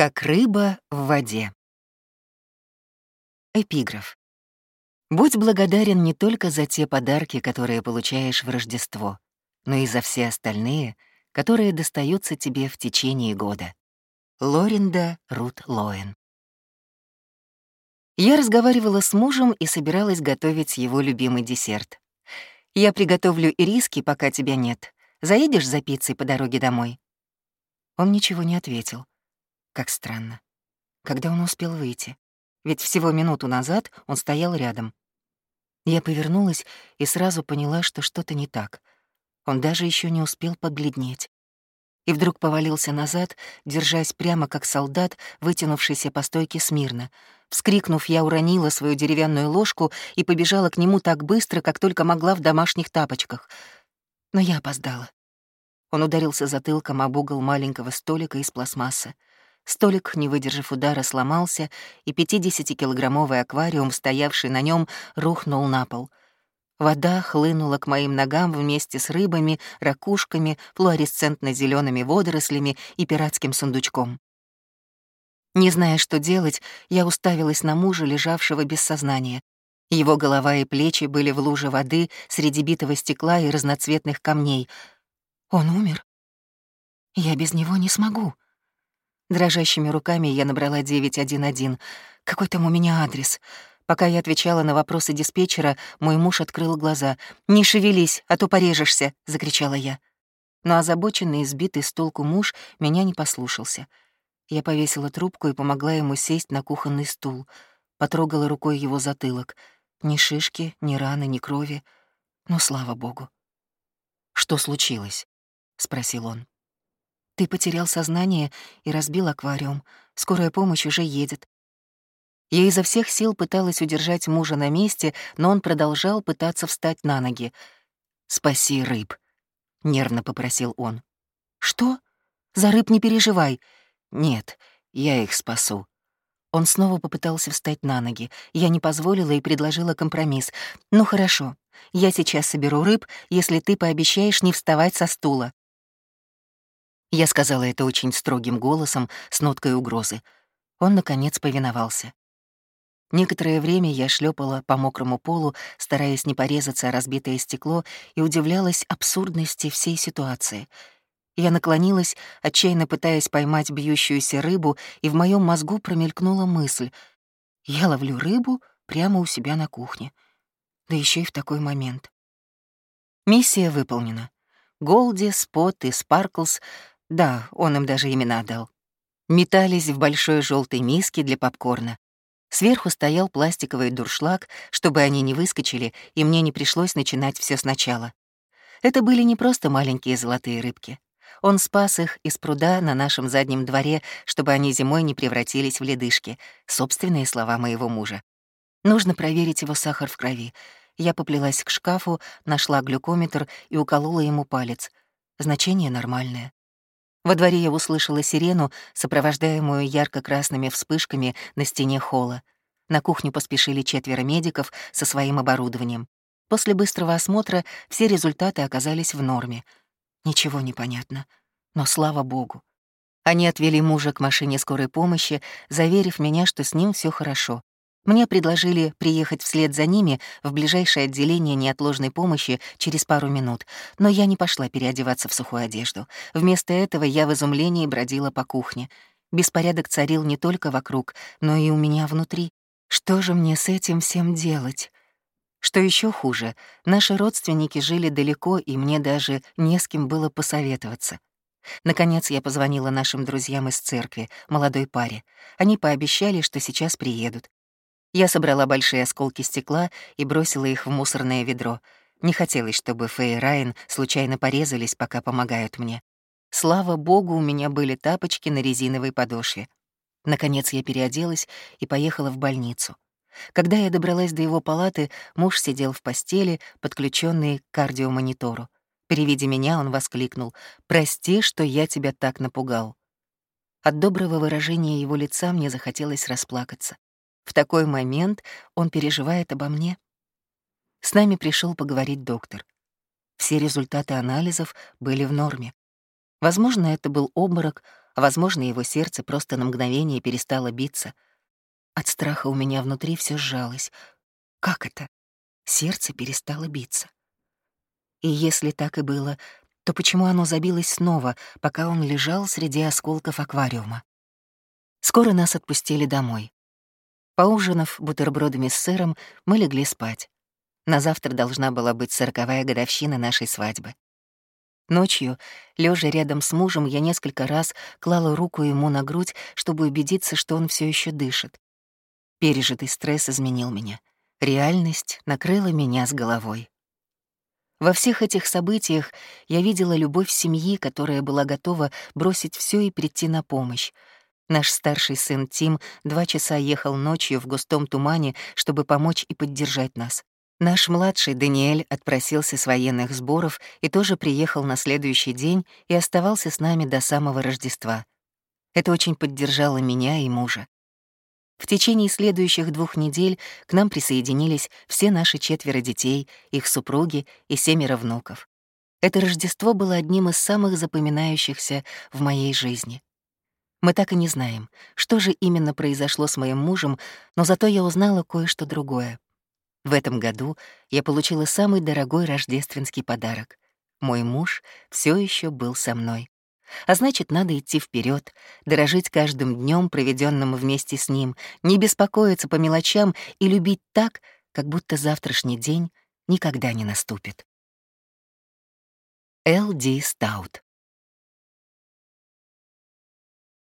Как рыба в воде. Эпиграф. Будь благодарен не только за те подарки, которые получаешь в Рождество, но и за все остальные, которые достаются тебе в течение года. Лоринда Рут Лоэн. Я разговаривала с мужем и собиралась готовить его любимый десерт. «Я приготовлю ириски, пока тебя нет. Заедешь за пиццей по дороге домой?» Он ничего не ответил. Как странно. Когда он успел выйти? Ведь всего минуту назад он стоял рядом. Я повернулась и сразу поняла, что что-то не так. Он даже еще не успел побледнеть. И вдруг повалился назад, держась прямо как солдат, вытянувшийся по стойке смирно. Вскрикнув, я уронила свою деревянную ложку и побежала к нему так быстро, как только могла в домашних тапочках. Но я опоздала. Он ударился затылком об угол маленького столика из пластмассы. Столик, не выдержав удара, сломался, и 50-килограммовый аквариум, стоявший на нем, рухнул на пол. Вода хлынула к моим ногам вместе с рыбами, ракушками, флуоресцентно зелеными водорослями и пиратским сундучком. Не зная, что делать, я уставилась на мужа, лежавшего без сознания. Его голова и плечи были в луже воды среди битого стекла и разноцветных камней. Он умер? Я без него не смогу. Дрожащими руками я набрала 911. Какой там у меня адрес? Пока я отвечала на вопросы диспетчера, мой муж открыл глаза. «Не шевелись, а то порежешься!» — закричала я. Но озабоченный и сбитый с толку муж меня не послушался. Я повесила трубку и помогла ему сесть на кухонный стул. Потрогала рукой его затылок. Ни шишки, ни раны, ни крови. Но слава богу. «Что случилось?» — спросил он. Ты потерял сознание и разбил аквариум. Скорая помощь уже едет. Я изо всех сил пыталась удержать мужа на месте, но он продолжал пытаться встать на ноги. «Спаси рыб», — нервно попросил он. «Что? За рыб не переживай». «Нет, я их спасу». Он снова попытался встать на ноги. Я не позволила и предложила компромисс. «Ну хорошо, я сейчас соберу рыб, если ты пообещаешь не вставать со стула». Я сказала это очень строгим голосом, с ноткой угрозы. Он, наконец, повиновался. Некоторое время я шлепала по мокрому полу, стараясь не порезаться о разбитое стекло, и удивлялась абсурдности всей ситуации. Я наклонилась, отчаянно пытаясь поймать бьющуюся рыбу, и в моем мозгу промелькнула мысль. Я ловлю рыбу прямо у себя на кухне. Да еще и в такой момент. Миссия выполнена. Голди, Спот и Спарклс да, он им даже имена дал. Метались в большой желтой миске для попкорна. Сверху стоял пластиковый дуршлаг, чтобы они не выскочили, и мне не пришлось начинать все сначала. Это были не просто маленькие золотые рыбки. Он спас их из пруда на нашем заднем дворе, чтобы они зимой не превратились в ледышки. Собственные слова моего мужа. Нужно проверить его сахар в крови. Я поплелась к шкафу, нашла глюкометр и уколола ему палец. Значение нормальное. Во дворе я услышала сирену, сопровождаемую ярко-красными вспышками на стене холла. На кухню поспешили четверо медиков со своим оборудованием. После быстрого осмотра все результаты оказались в норме. Ничего не понятно. Но слава богу. Они отвели мужа к машине скорой помощи, заверив меня, что с ним все хорошо. Мне предложили приехать вслед за ними в ближайшее отделение неотложной помощи через пару минут, но я не пошла переодеваться в сухую одежду. Вместо этого я в изумлении бродила по кухне. Беспорядок царил не только вокруг, но и у меня внутри. Что же мне с этим всем делать? Что еще хуже, наши родственники жили далеко, и мне даже не с кем было посоветоваться. Наконец я позвонила нашим друзьям из церкви, молодой паре. Они пообещали, что сейчас приедут. Я собрала большие осколки стекла и бросила их в мусорное ведро. Не хотелось, чтобы Фэй и Райан случайно порезались, пока помогают мне. Слава богу, у меня были тапочки на резиновой подошве. Наконец я переоделась и поехала в больницу. Когда я добралась до его палаты, муж сидел в постели, подключенный к кардиомонитору. При виде меня он воскликнул «Прости, что я тебя так напугал». От доброго выражения его лица мне захотелось расплакаться. В такой момент он переживает обо мне. С нами пришел поговорить доктор. Все результаты анализов были в норме. Возможно, это был обморок, а возможно, его сердце просто на мгновение перестало биться. От страха у меня внутри все сжалось. Как это? Сердце перестало биться. И если так и было, то почему оно забилось снова, пока он лежал среди осколков аквариума? Скоро нас отпустили домой. Поужинав бутербродами с сыром, мы легли спать. На завтра должна была быть сороковая годовщина нашей свадьбы. Ночью, лежа рядом с мужем, я несколько раз клала руку ему на грудь, чтобы убедиться, что он все еще дышит. Пережитый стресс изменил меня. Реальность накрыла меня с головой. Во всех этих событиях я видела любовь семьи, которая была готова бросить все и прийти на помощь. Наш старший сын Тим два часа ехал ночью в густом тумане, чтобы помочь и поддержать нас. Наш младший Даниэль отпросился с военных сборов и тоже приехал на следующий день и оставался с нами до самого Рождества. Это очень поддержало меня и мужа. В течение следующих двух недель к нам присоединились все наши четверо детей, их супруги и семеро внуков. Это Рождество было одним из самых запоминающихся в моей жизни. Мы так и не знаем, что же именно произошло с моим мужем, но зато я узнала кое-что другое. В этом году я получила самый дорогой рождественский подарок. Мой муж все еще был со мной. А значит, надо идти вперед, дорожить каждым днем, проведенным вместе с ним, не беспокоиться по мелочам и любить так, как будто завтрашний день никогда не наступит. Л. Ди Стаут